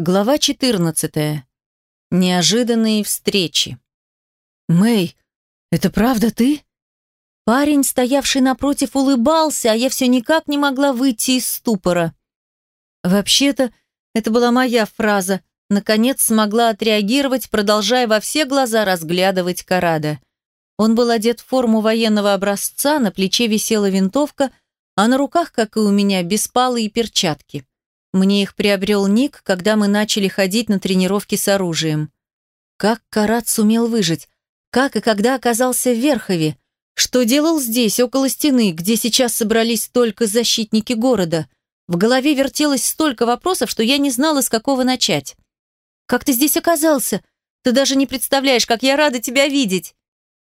Глава 14. Неожиданные встречи. «Мэй, это правда ты?» Парень, стоявший напротив, улыбался, а я все никак не могла выйти из ступора. Вообще-то, это была моя фраза. Наконец смогла отреагировать, продолжая во все глаза разглядывать Карада. Он был одет в форму военного образца, на плече висела винтовка, а на руках, как и у меня, беспалые перчатки. Мне их приобрел Ник, когда мы начали ходить на тренировки с оружием. Как Карат сумел выжить? Как и когда оказался в Верхове? Что делал здесь, около стены, где сейчас собрались только защитники города? В голове вертелось столько вопросов, что я не знала, с какого начать. «Как ты здесь оказался? Ты даже не представляешь, как я рада тебя видеть!»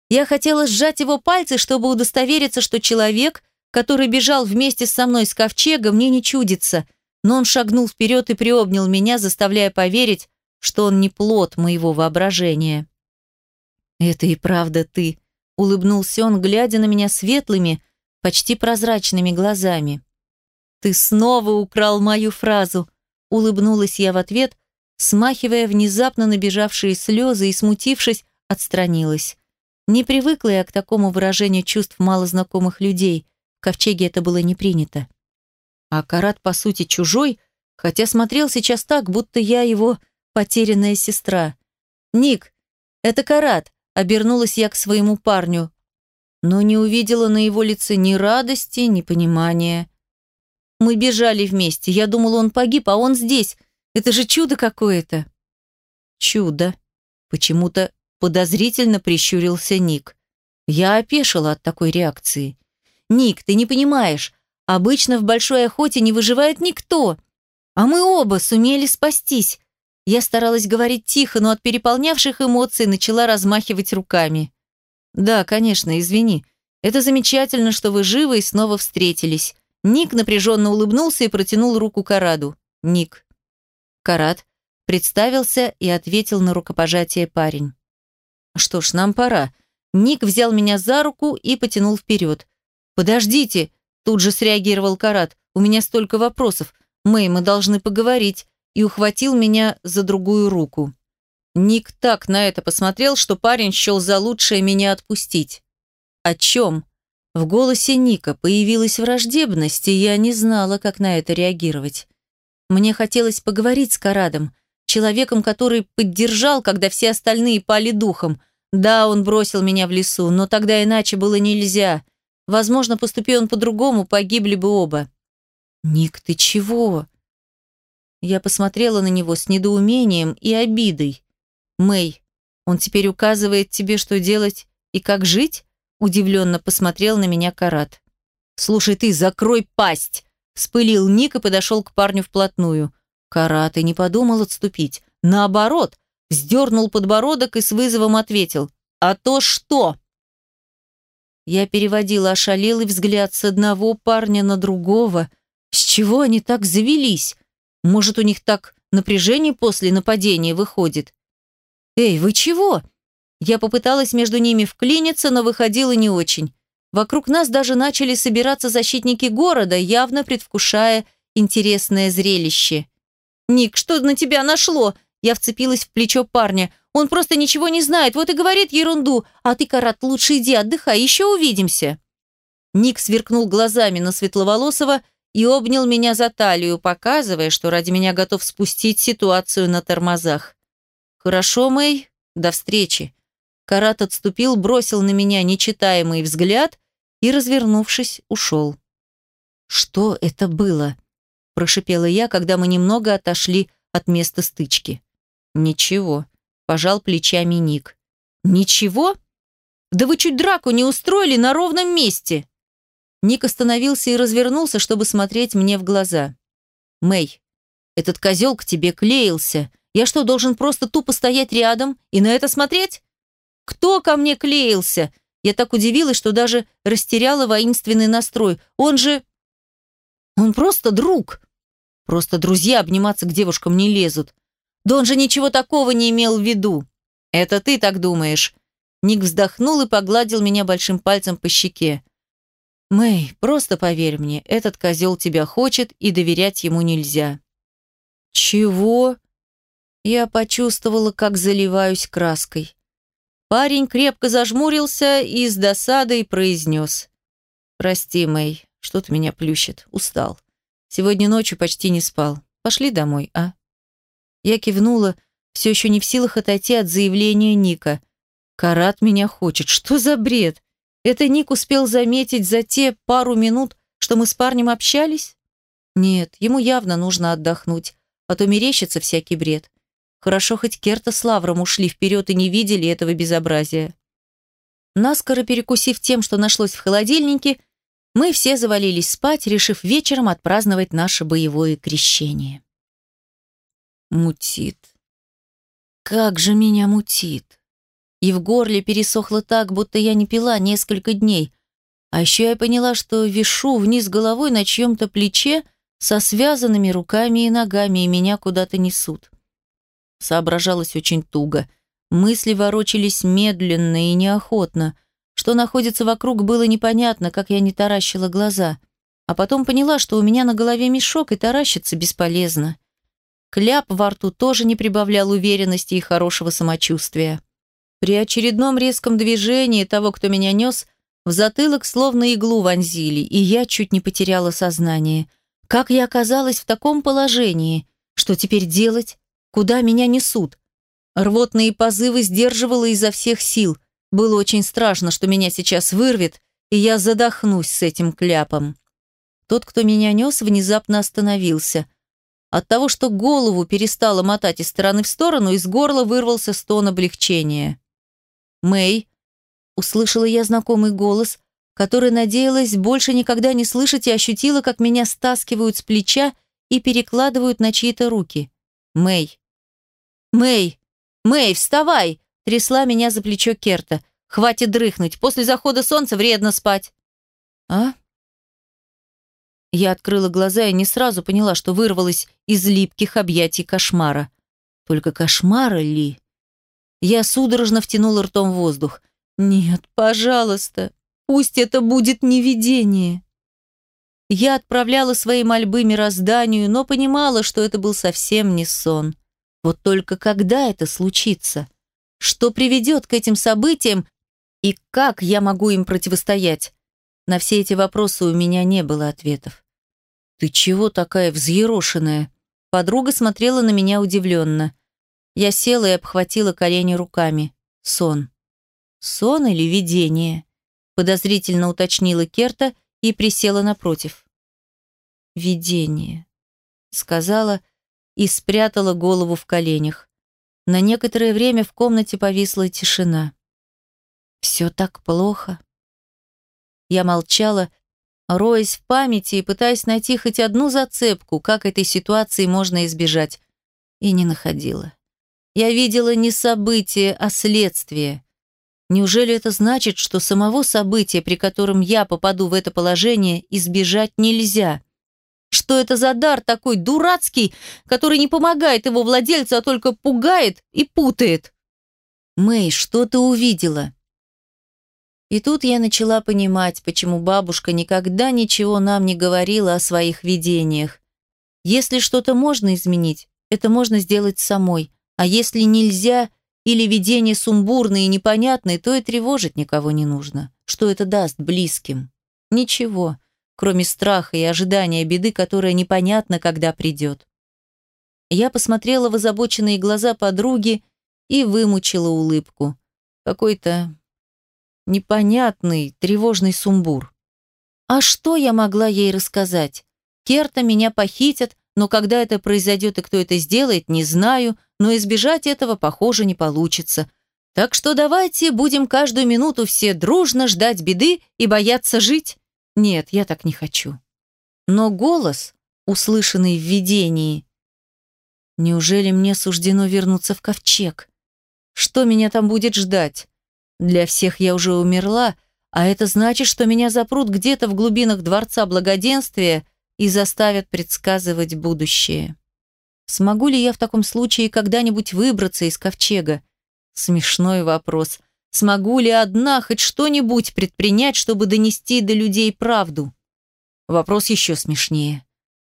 Я хотела сжать его пальцы, чтобы удостовериться, что человек, который бежал вместе со мной с ковчега, мне не чудится – но он шагнул вперед и приобнял меня, заставляя поверить, что он не плод моего воображения. «Это и правда ты», — улыбнулся он, глядя на меня светлыми, почти прозрачными глазами. «Ты снова украл мою фразу», — улыбнулась я в ответ, смахивая внезапно набежавшие слезы и, смутившись, отстранилась. Не привыкла я к такому выражению чувств малознакомых людей, в ковчеге это было не принято. А Карат, по сути, чужой, хотя смотрел сейчас так, будто я его потерянная сестра. «Ник, это Карат», — обернулась я к своему парню, но не увидела на его лице ни радости, ни понимания. Мы бежали вместе, я думала, он погиб, а он здесь. Это же чудо какое-то. Чудо. Почему-то подозрительно прищурился Ник. Я опешила от такой реакции. «Ник, ты не понимаешь, Обычно в большой охоте не выживает никто, а мы оба сумели спастись. Я старалась говорить тихо, но от переполнявших эмоций начала размахивать руками. «Да, конечно, извини. Это замечательно, что вы живы и снова встретились». Ник напряженно улыбнулся и протянул руку Караду. «Ник». Карад представился и ответил на рукопожатие парень. «Что ж, нам пора». Ник взял меня за руку и потянул вперед. «Подождите!» Тут же среагировал Карат. «У меня столько вопросов. Мэй, мы должны поговорить». И ухватил меня за другую руку. Ник так на это посмотрел, что парень счел за лучшее меня отпустить. «О чем?» В голосе Ника появилась враждебность, и я не знала, как на это реагировать. Мне хотелось поговорить с Карадом, человеком, который поддержал, когда все остальные пали духом. Да, он бросил меня в лесу, но тогда иначе было нельзя. Возможно, поступи он по-другому, погибли бы оба. «Ник, ты чего?» Я посмотрела на него с недоумением и обидой. «Мэй, он теперь указывает тебе, что делать и как жить?» Удивленно посмотрел на меня Карат. «Слушай ты, закрой пасть!» Вспылил Ник и подошел к парню вплотную. Карат и не подумал отступить. Наоборот, вздернул подбородок и с вызовом ответил. «А то что?» Я переводила ошалелый взгляд с одного парня на другого. С чего они так завелись? Может, у них так напряжение после нападения выходит? «Эй, вы чего?» Я попыталась между ними вклиниться, но выходила не очень. Вокруг нас даже начали собираться защитники города, явно предвкушая интересное зрелище. «Ник, что на тебя нашло?» Я вцепилась в плечо парня. Он просто ничего не знает, вот и говорит ерунду. А ты, Карат, лучше иди, отдыхай, еще увидимся». Ник сверкнул глазами на Светловолосова и обнял меня за талию, показывая, что ради меня готов спустить ситуацию на тормозах. «Хорошо, Мэй, до встречи». Карат отступил, бросил на меня нечитаемый взгляд и, развернувшись, ушел. «Что это было?» – прошипела я, когда мы немного отошли от места стычки. «Ничего», Пожал плечами Ник. «Ничего? Да вы чуть драку не устроили на ровном месте!» Ник остановился и развернулся, чтобы смотреть мне в глаза. «Мэй, этот козел к тебе клеился. Я что, должен просто тупо стоять рядом и на это смотреть? Кто ко мне клеился?» Я так удивилась, что даже растеряла воинственный настрой. Он же... Он просто друг. Просто друзья обниматься к девушкам не лезут. Да он же ничего такого не имел в виду. Это ты так думаешь. Ник вздохнул и погладил меня большим пальцем по щеке. Мэй, просто поверь мне, этот козел тебя хочет, и доверять ему нельзя. Чего? Я почувствовала, как заливаюсь краской. Парень крепко зажмурился и с досадой произнес. «Прости, Мэй, что-то меня плющит. Устал. Сегодня ночью почти не спал. Пошли домой, а?» Я кивнула, все еще не в силах отойти от заявления Ника. «Карат меня хочет. Что за бред? Это Ник успел заметить за те пару минут, что мы с парнем общались? Нет, ему явно нужно отдохнуть, а то мерещится всякий бред. Хорошо, хоть Керта с Лавром ушли вперед и не видели этого безобразия. Наскоро перекусив тем, что нашлось в холодильнике, мы все завалились спать, решив вечером отпраздновать наше боевое крещение. Мутит. Как же меня мутит. И в горле пересохло так, будто я не пила несколько дней. А еще я поняла, что вишу вниз головой на чьем-то плече со связанными руками и ногами, и меня куда-то несут. Соображалось очень туго. Мысли ворочались медленно и неохотно. Что находится вокруг, было непонятно, как я не таращила глаза. А потом поняла, что у меня на голове мешок, и таращиться бесполезно. Кляп во рту тоже не прибавлял уверенности и хорошего самочувствия. При очередном резком движении того, кто меня нес, в затылок словно иглу вонзили, и я чуть не потеряла сознание. Как я оказалась в таком положении? Что теперь делать? Куда меня несут? Рвотные позывы сдерживала изо всех сил. Было очень страшно, что меня сейчас вырвет, и я задохнусь с этим кляпом. Тот, кто меня нес, внезапно остановился. От того, что голову перестала мотать из стороны в сторону, из горла вырвался стон облегчения. «Мэй!» – услышала я знакомый голос, который надеялась больше никогда не слышать и ощутила, как меня стаскивают с плеча и перекладывают на чьи-то руки. «Мэй!» «Мэй! Мэй, вставай!» Трясла меня за плечо Керта. «Хватит дрыхнуть. После захода солнца вредно спать». «А?» Я открыла глаза и не сразу поняла, что вырвалась из липких объятий кошмара. Только кошмара ли? Я судорожно втянула ртом воздух. «Нет, пожалуйста, пусть это будет не видение». Я отправляла свои мольбы мирозданию, но понимала, что это был совсем не сон. Вот только когда это случится? Что приведет к этим событиям и как я могу им противостоять? На все эти вопросы у меня не было ответов. «Ты чего такая взъерошенная?» Подруга смотрела на меня удивленно. Я села и обхватила колени руками. Сон. Сон или видение? Подозрительно уточнила Керта и присела напротив. «Видение», — сказала, — и спрятала голову в коленях. На некоторое время в комнате повисла тишина. «Все так плохо». Я молчала, роясь в памяти и пытаясь найти хоть одну зацепку, как этой ситуации можно избежать, и не находила. Я видела не событие, а следствие. Неужели это значит, что самого события, при котором я попаду в это положение, избежать нельзя? Что это за дар такой дурацкий, который не помогает его владельцу, а только пугает и путает? Мэй, что ты увидела? И тут я начала понимать, почему бабушка никогда ничего нам не говорила о своих видениях. Если что-то можно изменить, это можно сделать самой, а если нельзя или видение сумбурное и непонятное, то и тревожить никого не нужно. Что это даст близким? Ничего кроме страха и ожидания беды, которая непонятно, когда придет. Я посмотрела в озабоченные глаза подруги и вымучила улыбку. Какой-то непонятный, тревожный сумбур. А что я могла ей рассказать? Керта меня похитят, но когда это произойдет и кто это сделает, не знаю, но избежать этого, похоже, не получится. Так что давайте будем каждую минуту все дружно ждать беды и бояться жить. Нет, я так не хочу. Но голос, услышанный в видении... Неужели мне суждено вернуться в ковчег? Что меня там будет ждать? Для всех я уже умерла, а это значит, что меня запрут где-то в глубинах Дворца Благоденствия и заставят предсказывать будущее. Смогу ли я в таком случае когда-нибудь выбраться из ковчега? Смешной вопрос. Смогу ли одна хоть что-нибудь предпринять, чтобы донести до людей правду? Вопрос еще смешнее.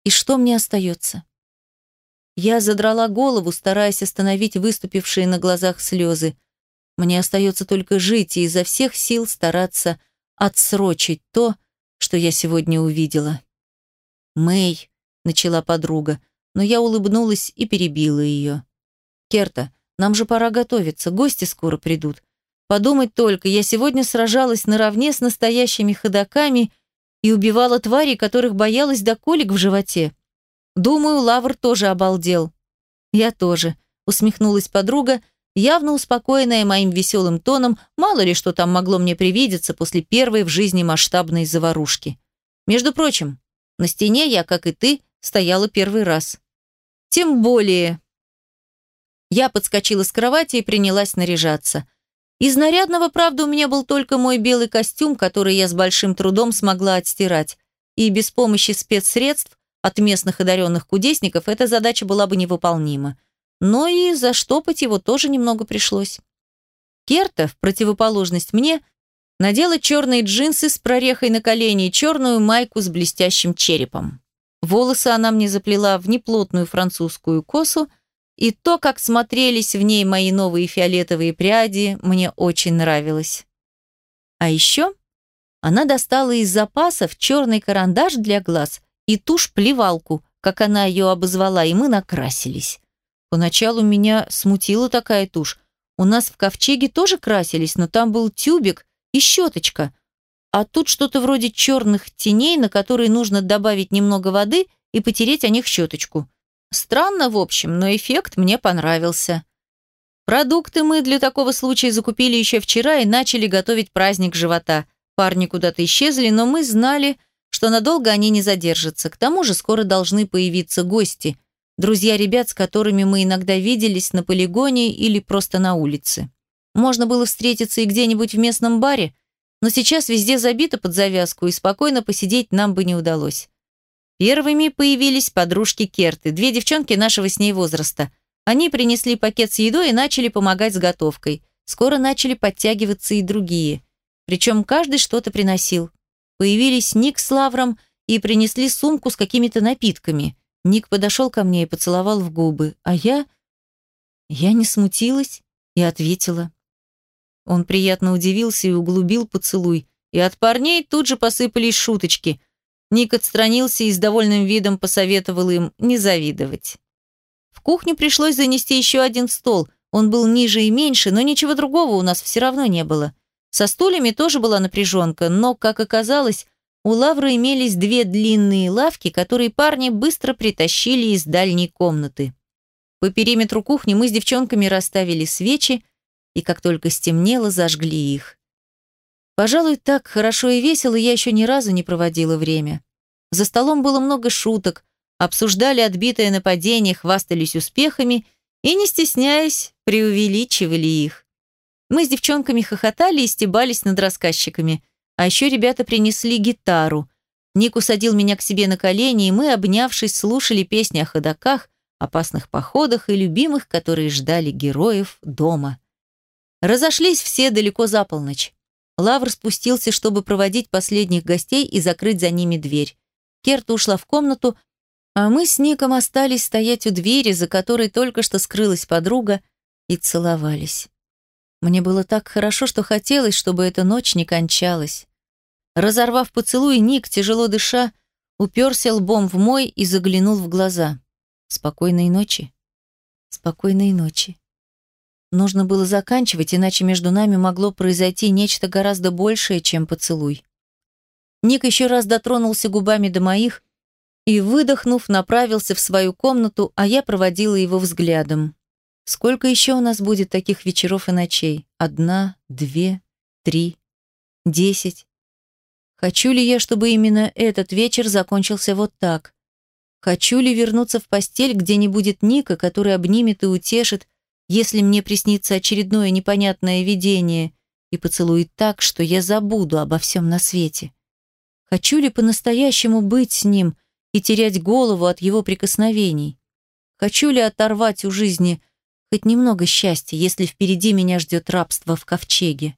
И что мне остается? Я задрала голову, стараясь остановить выступившие на глазах слезы. Мне остается только жить и изо всех сил стараться отсрочить то, что я сегодня увидела. «Мэй», — начала подруга, но я улыбнулась и перебила ее. «Керта, нам же пора готовиться, гости скоро придут. Подумать только, я сегодня сражалась наравне с настоящими ходаками и убивала тварей, которых боялась до колик в животе. Думаю, Лавр тоже обалдел. Я тоже, усмехнулась подруга, явно успокоенная моим веселым тоном, мало ли что там могло мне привидеться после первой в жизни масштабной заварушки. Между прочим, на стене я, как и ты, стояла первый раз. Тем более... Я подскочила с кровати и принялась наряжаться – из нарядного, правда, у меня был только мой белый костюм, который я с большим трудом смогла отстирать. И без помощи спецсредств от местных одаренных кудесников эта задача была бы невыполнима. Но и заштопать его тоже немного пришлось. Керта, в противоположность мне, надела черные джинсы с прорехой на колени и черную майку с блестящим черепом. Волосы она мне заплела в неплотную французскую косу, и то, как смотрелись в ней мои новые фиолетовые пряди, мне очень нравилось. А еще она достала из запасов черный карандаш для глаз и тушь-плевалку, как она ее обозвала, и мы накрасились. Поначалу меня смутила такая тушь. У нас в ковчеге тоже красились, но там был тюбик и щеточка. А тут что-то вроде черных теней, на которые нужно добавить немного воды и потереть о них щеточку. Странно, в общем, но эффект мне понравился. Продукты мы для такого случая закупили еще вчера и начали готовить праздник живота. Парни куда-то исчезли, но мы знали, что надолго они не задержатся. К тому же скоро должны появиться гости, друзья ребят, с которыми мы иногда виделись на полигоне или просто на улице. Можно было встретиться и где-нибудь в местном баре, но сейчас везде забито под завязку, и спокойно посидеть нам бы не удалось. Первыми появились подружки Керты, две девчонки нашего с ней возраста. Они принесли пакет с едой и начали помогать с готовкой. Скоро начали подтягиваться и другие. Причем каждый что-то приносил. Появились Ник с Лавром и принесли сумку с какими-то напитками. Ник подошел ко мне и поцеловал в губы, а я... Я не смутилась и ответила. Он приятно удивился и углубил поцелуй, и от парней тут же посыпались шуточки – Ник отстранился и с довольным видом посоветовал им не завидовать. В кухню пришлось занести еще один стол. Он был ниже и меньше, но ничего другого у нас все равно не было. Со стульями тоже была напряженка, но, как оказалось, у Лавры имелись две длинные лавки, которые парни быстро притащили из дальней комнаты. По периметру кухни мы с девчонками расставили свечи, и как только стемнело, зажгли их. Пожалуй, так хорошо и весело я еще ни разу не проводила время. За столом было много шуток, обсуждали отбитое нападение, хвастались успехами и, не стесняясь, преувеличивали их. Мы с девчонками хохотали и стебались над рассказчиками. А еще ребята принесли гитару. Ник усадил меня к себе на колени, и мы, обнявшись, слушали песни о ходаках, опасных походах и любимых, которые ждали героев дома. Разошлись все далеко за полночь. Лавр спустился, чтобы проводить последних гостей и закрыть за ними дверь. Керта ушла в комнату, а мы с Ником остались стоять у двери, за которой только что скрылась подруга, и целовались. Мне было так хорошо, что хотелось, чтобы эта ночь не кончалась. Разорвав поцелуй, Ник, тяжело дыша, уперся лбом в мой и заглянул в глаза. «Спокойной ночи». «Спокойной ночи». Нужно было заканчивать, иначе между нами могло произойти нечто гораздо большее, чем поцелуй. Ник еще раз дотронулся губами до моих и, выдохнув, направился в свою комнату, а я проводила его взглядом. Сколько еще у нас будет таких вечеров и ночей? Одна, две, три, десять? Хочу ли я, чтобы именно этот вечер закончился вот так? Хочу ли вернуться в постель, где не будет Ника, который обнимет и утешит, если мне приснится очередное непонятное видение и поцелует так, что я забуду обо всем на свете? Хочу ли по-настоящему быть с ним и терять голову от его прикосновений? Хочу ли оторвать у жизни хоть немного счастья, если впереди меня ждет рабство в ковчеге?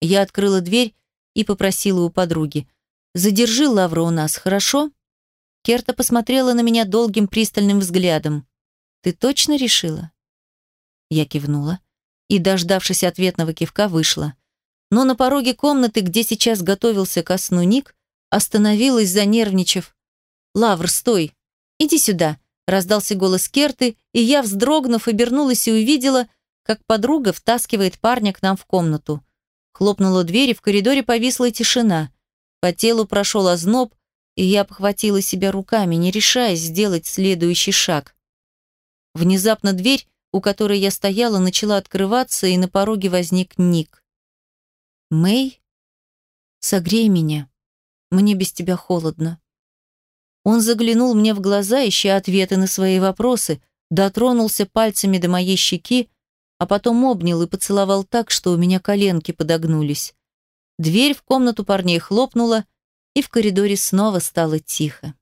Я открыла дверь и попросила у подруги. «Задержи Лавру у нас, хорошо?» Керта посмотрела на меня долгим пристальным взглядом. Ты точно решила?» Я кивнула и, дождавшись ответного кивка, вышла. Но на пороге комнаты, где сейчас готовился ко сну Ник, остановилась, занервничав. «Лавр, стой! Иди сюда!» раздался голос Керты, и я, вздрогнув, обернулась и увидела, как подруга втаскивает парня к нам в комнату. Хлопнула дверь, и в коридоре повисла тишина. По телу прошел озноб, и я обхватила себя руками, не решаясь сделать следующий шаг. Внезапно дверь, у которой я стояла, начала открываться, и на пороге возник Ник. «Мэй, согрей меня. Мне без тебя холодно». Он заглянул мне в глаза, ища ответы на свои вопросы, дотронулся пальцами до моей щеки, а потом обнял и поцеловал так, что у меня коленки подогнулись. Дверь в комнату парней хлопнула, и в коридоре снова стало тихо.